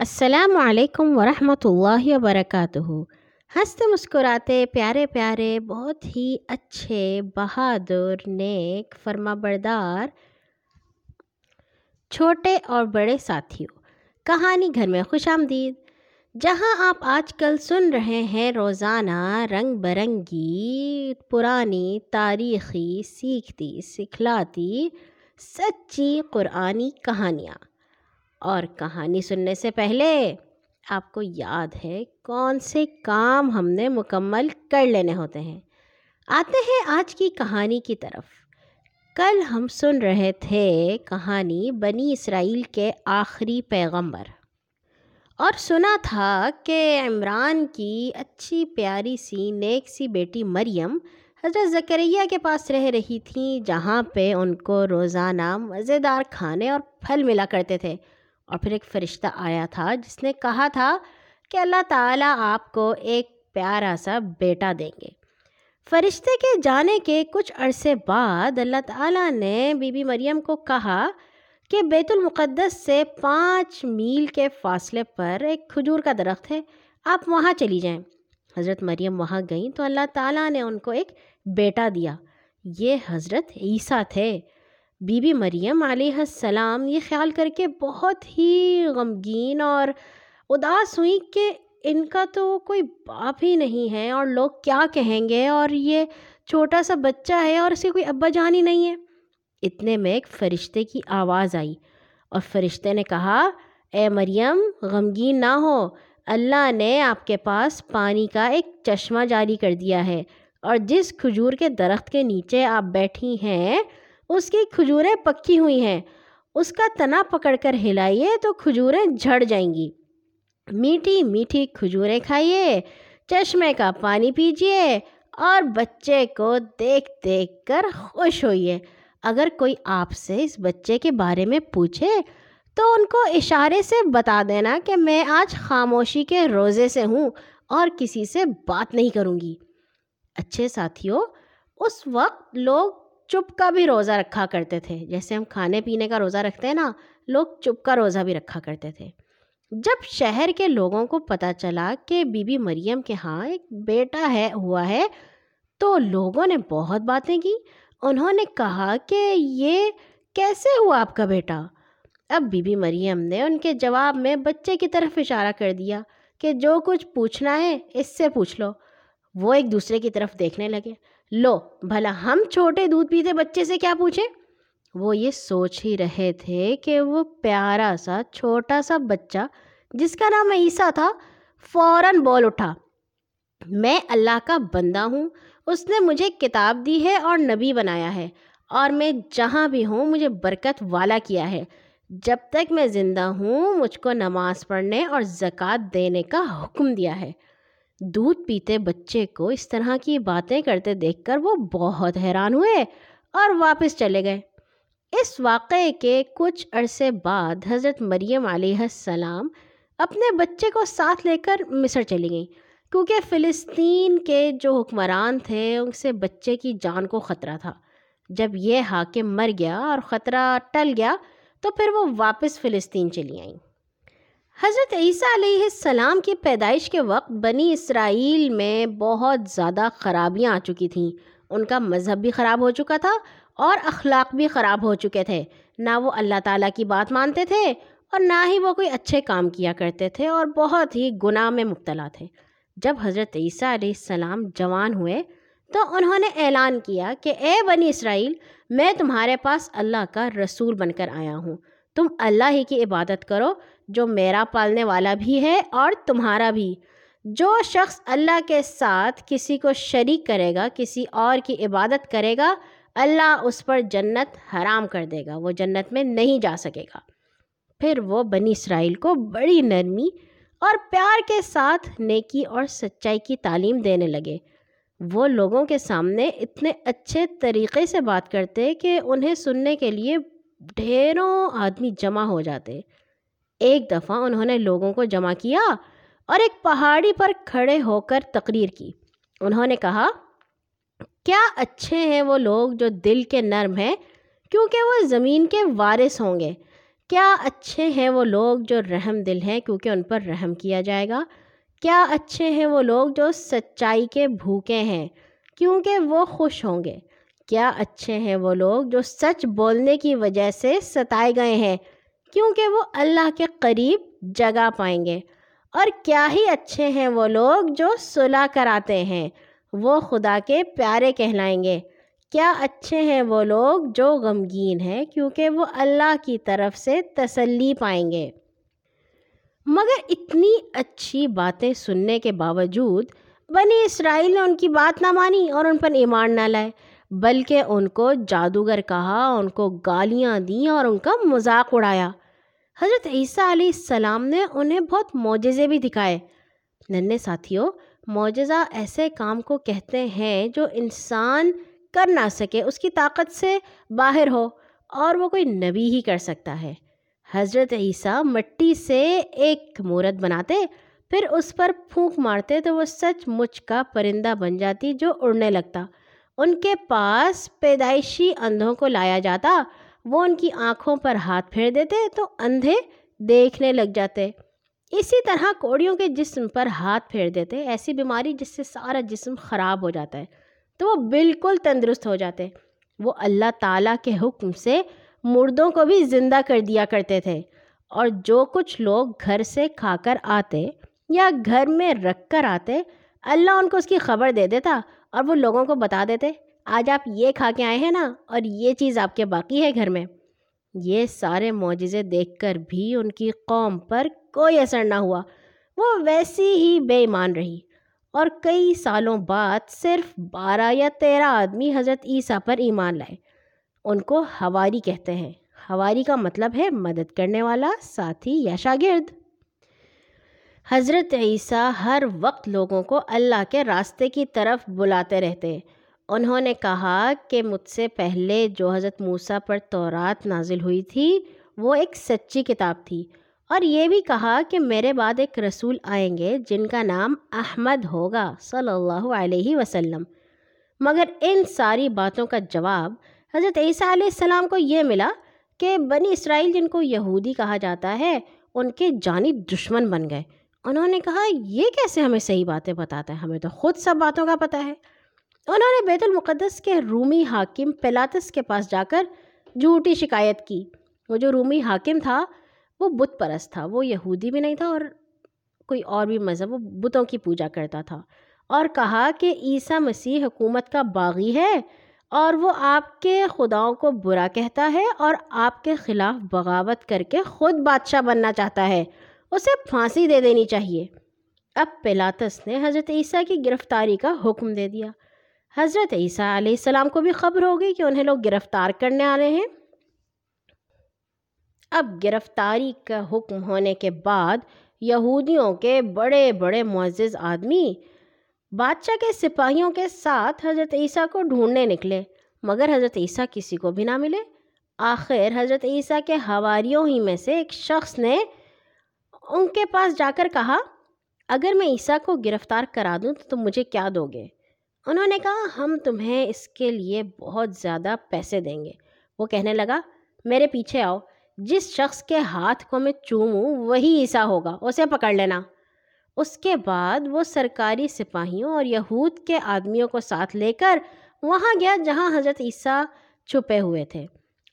السلام علیکم ورحمۃ اللہ وبرکاتہ۔ ہنستے مسکراتے پیارے پیارے، بہت ہی اچھے، بہادر، نیک فرما بردار چھوٹے اور بڑے ساتھیوں۔ کہانی گھر میں خوش آمدید۔ جہاں آپ آج کل سن رہے ہیں، روزانہ رنگ برنگی، پرانی تاریخی، سیکھتی، سکھلاتی، سچی قرآنی کہانیاں۔ اور کہانی سننے سے پہلے آپ کو یاد ہے کون سے کام ہم نے مکمل کر لینے ہوتے ہیں۔ آتے ہیں آج کی کہانی کی طرف۔ کل ہم سن رہے تھے کہانی بنی اسرائیل کے آخری پیغمبر۔ اور سنا تھا کہ عمران کی اچھی پیاری سی نیک سی بیٹی مریم حضرت ذکریہ کے پاس رہ رہی تھیں، جہاں پہ ان کو روزانہ مزیدار کھانے اور پھل ملا کرتے تھے۔ اور پھر ایک فرشتہ آیا تھا جس نے کہا تھا کہ اللہ تعالیٰ آپ کو ایک پیارا سا بیٹا دیں گے۔ فرشتے کے جانے کے کچھ عرصے بعد اللہ تعالیٰ نے بی بی مریم کو کہا کہ بیت المقدس سے پانچ میل کے فاصلے پر ایک کھجور کا درخت ہے، آپ وہاں چلی جائیں۔ حضرت مریم وہاں گئیں تو اللہ تعالیٰ نے ان کو ایک بیٹا دیا۔ یہ حضرت عیسیٰ تھے۔ بی بی مریم علیہ السلام، یہ خیال کر کے بہت ہی غمگین اور اداس ہوئی کہ ان کا تو کوئی باپ ہی نہیں ہے اور لوگ کیا کہیں گے اور یہ چھوٹا سا بچہ ہے اور اسے کوئی ابا جان ہی نہیں ہے۔ اتنے میں ایک فرشتے کی آواز آئی اور فرشتے نے کہا، اے مریم، غمگین نہ ہو۔ اللہ نے آپ کے پاس پانی کا ایک چشمہ جاری کر دیا ہے اور جس کھجور کے درخت کے نیچے آپ بیٹھی ہیں اس کی کھجوریں پکی ہوئی ہیں۔ اس کا تنا پکڑ کر ہلائیے تو کھجوریں جھڑ جائیں گی۔ میٹھی میٹھی کھجوریں کھائیے، چشمے کا پانی پیجیے اور بچے کو دیکھ دیکھ کر خوش ہوئیے۔ اگر کوئی آپ سے اس بچے کے بارے میں پوچھے تو ان کو اشارے سے بتا دینا کہ میں آج خاموشی کے روزے سے ہوں اور کسی سے بات نہیں کروں گی۔ اچھے ساتھیوں، اس وقت لوگ چپ کا بھی روزہ رکھا کرتے تھے۔ جیسے ہم کھانے پینے کا روزہ رکھتے ہیں نا، لوگ چپ کا روزہ بھی رکھا کرتے تھے۔ جب شہر کے لوگوں کو پتہ چلا کہ بی بی مریم کے ہاں ایک بیٹا ہے، ہوا ہے، تو لوگوں نے بہت باتیں کی۔ انہوں نے کہا کہ یہ کیسے ہوا آپ کا بیٹا؟ اب بی بی مریم نے ان کے جواب میں بچے کی طرف اشارہ کر دیا کہ جو کچھ پوچھنا ہے اس سے پوچھ لو۔ وہ ایک دوسرے کی طرف دیکھنے لگے۔ لو، بھلا ہم چھوٹے دودھ پیتے بچے سے کیا پوچھیں؟ وہ یہ سوچ ہی رہے تھے کہ وہ پیارا سا، چھوٹا سا بچہ، جس کا نام عیسیٰ تھا، فوراً بول اٹھا۔ میں اللہ کا بندہ ہوں، اس نے مجھے کتاب دی ہے اور نبی بنایا ہے، اور میں جہاں بھی ہوں، مجھے برکت والا کیا ہے۔ جب تک میں زندہ ہوں، مجھ کو نماز پڑھنے اور زکوٰۃ دینے کا حکم دیا ہے۔ دودھ پیتے بچے کو اس طرح کی باتیں کرتے دیکھ کر وہ بہت حیران ہوئے اور واپس چلے گئے۔ اس واقعے کے کچھ عرصے بعد حضرت مریم علیہ السلام اپنے بچے کو ساتھ لے کر مصر چلی گئیں، کیونکہ فلسطین کے جو حکمران تھے، ان سے بچے کی جان کو خطرہ تھا۔ جب یہ حاکم مر گیا اور خطرہ ٹل گیا، تو پھر وہ واپس فلسطین چلی آئیں۔ حضرت عیسیٰ علیہ السلام کی پیدائش کے وقت بنی اسرائیل میں بہت زیادہ خرابیاں آ چکی تھیں۔ ان کا مذہب بھی خراب ہو چکا تھا اور اخلاق بھی خراب ہو چکے تھے۔ نہ وہ اللہ تعالیٰ کی بات مانتے تھے اور نہ ہی وہ کوئی اچھے کام کیا کرتے تھے اور بہت ہی گناہ میں مبتلا تھے۔ جب حضرت عیسیٰ علیہ السلام جوان ہوئے تو انہوں نے اعلان کیا کہ اے بنی اسرائیل، میں تمہارے پاس اللہ کا رسول بن کر آیا ہوں۔ تم اللہ ہی کی عبادت کرو۔ جو میرا پالنے والا بھی ہے اور تمہارا بھی، جو شخص اللہ کے ساتھ کسی کو شریک کرے گا، کسی اور کی عبادت کرے گا، اللہ اس پر جنت حرام کر دے گا، وہ جنت میں نہیں جا سکے گا۔ پھر وہ بنی اسرائیل کو بڑی نرمی اور پیار کے ساتھ نیکی اور سچائی کی تعلیم دینے لگے۔ وہ لوگوں کے سامنے اتنے اچھے طریقے سے بات کرتے کہ انہیں سننے کے لیے ڈھیروں آدمی جمع ہو جاتے۔ ایک دفعہ انہوں نے لوگوں کو جمع کیا اور ایک پہاڑی پر کھڑے ہو کر تقریر کی۔ انہوں نے کہا، کیا اچھے ہیں وہ لوگ جو دل کے نرم ہیں؟ کیونکہ وہ زمین کے وارث ہوں گے۔ کیا اچھے ہیں وہ لوگ جو رحم دل ہیں کیونکہ ان پر رحم کیا جائے گا؟ کیا اچھے ہیں وہ لوگ جو سچائی کے بھوکے ہیں کیونکہ وہ خوش ہوں گے؟ کیا اچھے ہیں وہ لوگ جو سچ بولنے کی وجہ سے ستائے گئے ہیں کیونکہ وہ اللہ کے قریب جگہ پائیں گے۔ اور کیا ہی اچھے ہیں وہ لوگ جو صلاح کراتے ہیں، وہ خدا کے پیارے کہلائیں گے۔ کیا اچھے ہیں وہ لوگ جو غمگین ہیں، کیونکہ وہ اللہ کی طرف سے تسلی پائیں گے۔ مگر اتنی اچھی باتیں سننے کے باوجود بنی اسرائیل نے ان کی بات نہ مانی اور ان پر ایمان نہ لائے، بلکہ ان کو جادوگر کہا، ان کو گالیاں دیں اور ان کا مذاق اڑایا۔ حضرت عیسیٰ علیہ السلام نے انہیں بہت معجزے بھی دکھائے۔ ننے ساتھیوں، معجزہ ایسے کام کو کہتے ہیں جو انسان کر نہ سکے، اس کی طاقت سے باہر ہو، اور وہ کوئی نبی ہی کر سکتا ہے۔ حضرت عیسیٰ مٹی سے ایک مورت بناتے، پھر اس پر پھونک مارتے تو وہ سچ مچ کا پرندہ بن جاتی جو اڑنے لگتا۔ ان کے پاس پیدائشی اندھوں کو لایا جاتا وہ ان کی آنکھوں پر ہاتھ پھیر دیتے تو اندھے دیکھنے لگ جاتے۔ اسی طرح کوڑیوں کے جسم پر ہاتھ پھیر دیتے، ایسی بیماری جس سے سارا جسم خراب ہو جاتا ہے، تو وہ بالکل تندرست ہو جاتے۔ وہ اللہ تعالیٰ کے حکم سے مردوں کو بھی زندہ کر دیا کرتے تھے۔ اور جو کچھ لوگ گھر سے کھا کر آتے یا گھر میں رکھ کر آتے، اللہ ان کو اس کی خبر دے دیتا اور وہ لوگوں کو بتا دیتے۔ آج آپ یہ کھا کے آئے ہیں نا، اور یہ چیز آپ کے باقی ہے گھر میں۔ یہ سارے معجزے دیکھ کر بھی ان کی قوم پر کوئی اثر نہ ہوا۔ وہ ویسی ہی بے ایمان رہی۔ اور کئی سالوں بعد صرف بارہ یا تیرہ آدمی حضرت عیسیٰ پر ایمان لائے۔ ان کو ہواری کہتے ہیں۔ ہواری کا مطلب ہے مدد کرنے والا، ساتھی یا شاگرد۔ حضرت عیسیٰ ہر وقت لوگوں کو اللہ کے راستے کی طرف بلاتے رہتے۔ انہوں نے کہا کہ مجھ سے پہلے جو حضرت موسیٰ پر تورات نازل ہوئی تھی، وہ ایک سچی کتاب تھی۔ اور یہ بھی کہا کہ میرے بعد ایک رسول آئیں گے جن کا نام احمد ہوگا، صلی اللہ علیہ وسلم۔ مگر ان ساری باتوں کا جواب حضرت عیسیٰ علیہ السلام کو یہ ملا کہ بنی اسرائیل جن کو یہودی کہا جاتا ہے، ان کے جانی دشمن بن گئے۔ انہوں نے کہا، یہ کیسے ہمیں صحیح باتیں بتاتا ہے؟ ہمیں تو خود سب باتوں کا پتہ ہے۔ انہوں نے بیت المقدس کے رومی حاکم پلاتس کے پاس جا کر جھوٹی شکایت کی۔ وہ جو رومی حاکم تھا، وہ بت پرست تھا، وہ یہودی بھی نہیں تھا اور کوئی اور بھی مذہب، وہ بتوں کی پوجا کرتا تھا۔ اور کہا کہ عیسیٰ مسیح حکومت کا باغی ہے اور وہ آپ کے خداؤں کو برا کہتا ہے اور آپ کے خلاف بغاوت کر کے خود بادشاہ بننا چاہتا ہے، اسے پھانسی دے دینی چاہیے۔ اب پلاتس نے حضرت عیسیٰ کی گرفتاری کا حکم دے دیا۔ حضرت عیسیٰ علیہ السلام کو بھی خبر ہو گئی کہ انہیں لوگ گرفتار کرنے آ رہے ہیں۔ اب گرفتاری کا حکم ہونے کے بعد یہودیوں کے بڑے بڑے معزز آدمی بادشاہ کے سپاہیوں کے ساتھ حضرت عیسیٰ کو ڈھونڈنے نکلے، مگر حضرت عیسیٰ کسی کو بھی نہ ملے۔ آخر حضرت عیسیٰ کے ہواریوں ہی میں سے ایک شخص نے ان کے پاس جا کر کہا، اگر میں عیسیٰ کو گرفتار کرا دوں تو تم مجھے کیا دو گے؟ انہوں نے کہا، ہم تمہیں اس کے لیے بہت زیادہ پیسے دیں گے۔ وہ کہنے لگا، میرے پیچھے آؤ، جس شخص کے ہاتھ کو میں چوموں، وہی عیسیٰ ہوگا، اسے پکڑ لینا۔ اس کے بعد وہ سرکاری سپاہیوں اور یہود کے آدمیوں کو ساتھ لے کر وہاں گیا جہاں حضرت عیسیٰ چھپے ہوئے تھے،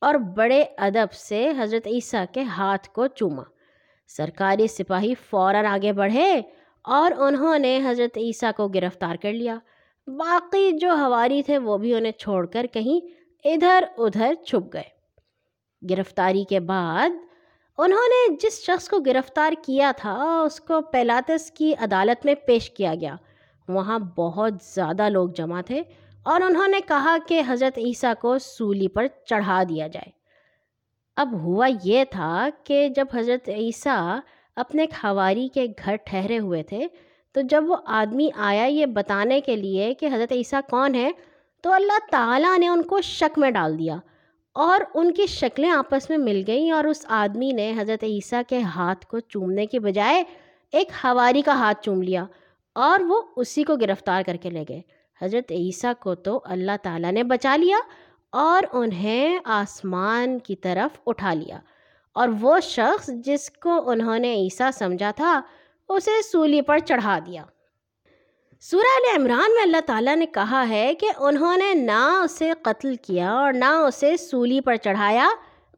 اور بڑے ادب سے حضرت عیسیٰ کے ہاتھ کو چوما۔ سرکاری سپاہی فوراً آگے بڑھے اور انہوں نے حضرت عیسیٰ کو گرفتار کر لیا۔ باقی جو ہواری تھے وہ بھی انہیں چھوڑ کر کہیں ادھر ادھر چھپ گئے۔ گرفتاری کے بعد انہوں نے جس شخص کو گرفتار کیا تھا، اس کو پیلاتس کی عدالت میں پیش کیا گیا۔ وہاں بہت زیادہ لوگ جمع تھے اور انہوں نے کہا کہ حضرت عیسیٰ کو سولی پر چڑھا دیا جائے۔ اب ہوا یہ تھا کہ جب حضرت عیسیٰ اپنے خواری کے گھر ٹھہرے ہوئے تھے تو جب وہ آدمی آیا یہ بتانے کے لیے کہ حضرت عیسیٰ کون ہے تو اللہ تعالیٰ نے ان کو شک میں ڈال دیا اور ان کی شکلیں آپس میں مل گئیں اور اس آدمی نے حضرت عیسیٰ کے ہاتھ کو چومنے کے بجائے ایک ہواری کا ہاتھ چوم لیا اور وہ اسی کو گرفتار کر کے لے گئے۔ حضرت عیسیٰ کو تو اللہ تعالیٰ نے بچا لیا اور انہیں آسمان کی طرف اٹھا لیا اور وہ شخص جس کو انہوں نے عیسیٰ سمجھا تھا اسے سولی پر چڑھا دیا۔ سورہ علیہ عمران میں اللہ تعالیٰ نے کہا ہے کہ انہوں نے نہ اسے قتل کیا اور نہ اسے سولی پر چڑھایا،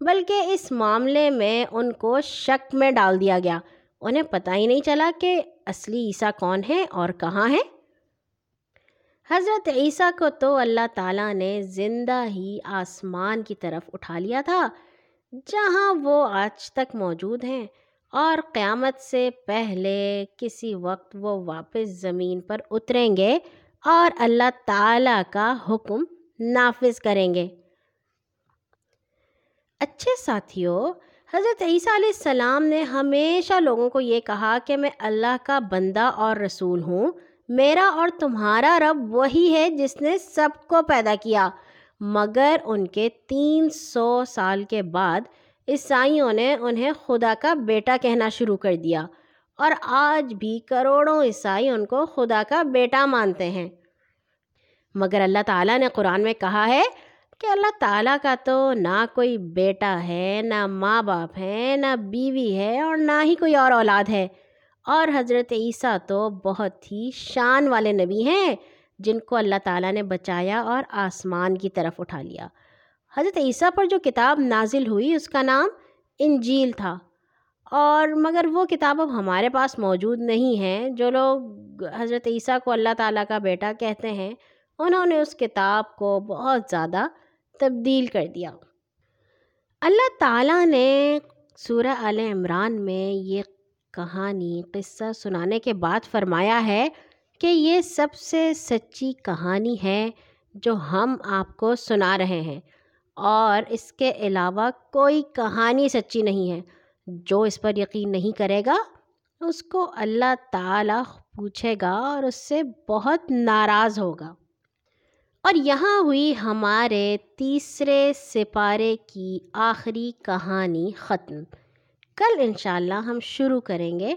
بلکہ اس معاملے میں ان کو شک میں ڈال دیا گیا۔ انہیں پتہ ہی نہیں چلا کہ اصلی عیسیٰ کون ہے اور کہاں ہے حضرت عیسیٰ کو تو اللہ تعالیٰ نے زندہ ہی آسمان کی طرف اٹھا لیا تھا، جہاں وہ آج تک موجود ہیں۔ اور قیامت سے پہلے کسی وقت وہ واپس زمین پر اتریں گے اور اللہ تعالیٰ کا حکم نافذ کریں گے۔ اچھے ساتھیوں حضرت عیسیٰ علیہ السلام نے ہمیشہ لوگوں کو یہ کہا کہ میں اللہ کا بندہ اور رسول ہوں، میرا اور تمہارا رب وہی ہے جس نے سب کو پیدا کیا۔ مگر ان کے تین سو سال کے بعد عیسائیوں نے انہیں خدا کا بیٹا کہنا شروع کر دیا۔ اور آج بھی کروڑوں عیسائی ان کو خدا کا بیٹا مانتے ہیں۔ مگر اللہ تعالیٰ نے قرآن میں کہا ہے کہ اللہ تعالیٰ کا تو نہ کوئی بیٹا ہے، نہ ماں باپ ہے نہ بیوی ہے اور نہ ہی کوئی اور اولاد ہے۔ اور حضرت عیسیٰ تو بہت ہی شان والے نبی ہیں جن کو اللہ تعالیٰ نے بچایا اور آسمان کی طرف اٹھا لیا۔ حضرت عیسیٰ پر جو کتاب نازل ہوئی، اس کا نام انجیل تھا۔ اور مگر وہ کتاب اب ہمارے پاس موجود نہیں ہے۔ جو لوگ حضرت عیسیٰ کو اللہ تعالیٰ کا بیٹا کہتے ہیں، انہوں نے اس کتاب کو بہت زیادہ تبدیل کر دیا۔ اللہ تعالیٰ نے سورہ عال عمران میں یہ کہانی، قصہ سنانے کے بعد فرمایا ہے کہ یہ سب سے سچی کہانی ہے جو ہم آپ کو سنا رہے ہیں۔ اور اس کے علاوہ کوئی کہانی سچی نہیں ہے۔ جو اس پر یقین نہیں کرے گا، اس کو اللہ تعالیٰ پوچھے گا اور اس سے بہت ناراض ہوگا۔ اور یہاں ہوئی ہمارے تیسرے سپارے کی آخری کہانی ختم۔ کل انشاءاللہ ہم شروع کریں گے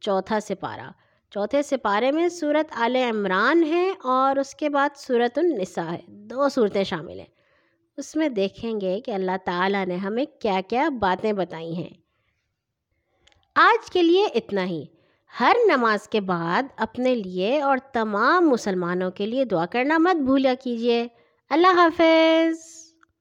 چوتھا سپارہ۔ چوتھے سپارے میں صورت آل عمران ہے اور اس کے بعد صورت النساء ہے۔ دو صورتیں شامل ہیں۔ اس میں دیکھیں گے کہ اللہ تعالیٰ نے ہمیں کیا کیا باتیں بتائی ہیں۔ آج کے لیے اتنا ہی۔ ہر نماز کے بعد اپنے لیے اور تمام مسلمانوں کے لیے دعا کرنا مت بھولا کیجیے۔ اللہ حافظ۔